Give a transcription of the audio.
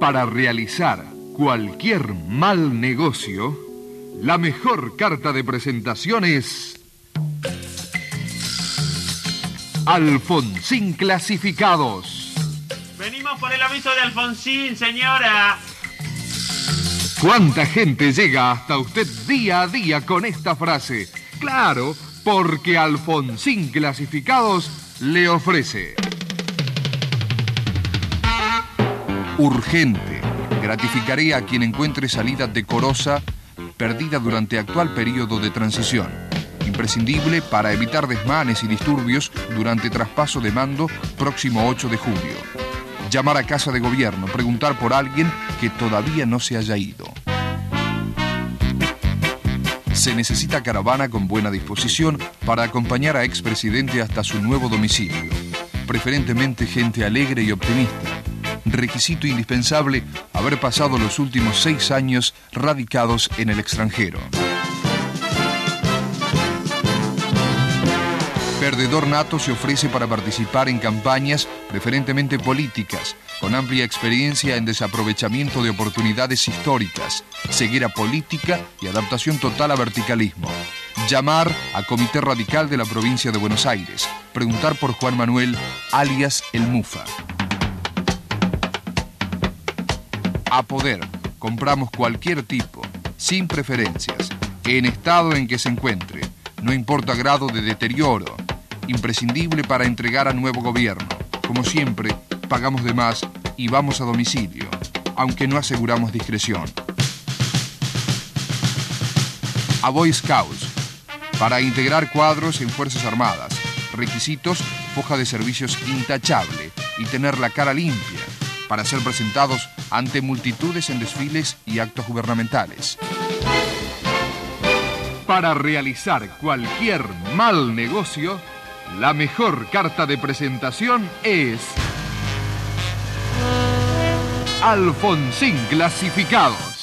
Para realizar cualquier mal negocio, la mejor carta de presentación es Alfonsín Clasificados. Venimos por el aviso de Alfonsín, señora. ¿Cuánta gente llega hasta usted día a día con esta frase? Claro, porque Alfonsín Clasificados le ofrece. Urgente. Gratificaré a quien encuentre salida decorosa perdida durante actual periodo de transición. Imprescindible para evitar desmanes y disturbios durante traspaso de mando próximo 8 de julio llamar a casa de gobierno, preguntar por alguien que todavía no se haya ido. Se necesita caravana con buena disposición para acompañar a expresidente hasta su nuevo domicilio. Preferentemente gente alegre y optimista. Requisito indispensable haber pasado los últimos seis años radicados en el extranjero. Perdedor Nato se ofrece para participar en campañas preferentemente políticas, con amplia experiencia en desaprovechamiento de oportunidades históricas, ceguera política y adaptación total a verticalismo. Llamar a Comité Radical de la provincia de Buenos Aires. Preguntar por Juan Manuel, alias El Mufa. A poder, compramos cualquier tipo, sin preferencias, en estado en que se encuentre, no importa grado de deterioro, imprescindible para entregar a nuevo gobierno. Como siempre, pagamos de más y vamos a domicilio, aunque no aseguramos discreción. A Boy Scouts, para integrar cuadros en Fuerzas Armadas. Requisitos, hoja de servicios intachable y tener la cara limpia, para ser presentados ante multitudes en desfiles y actos gubernamentales. Para realizar cualquier mal negocio, la mejor carta de presentación es Alfonsín Clasificados.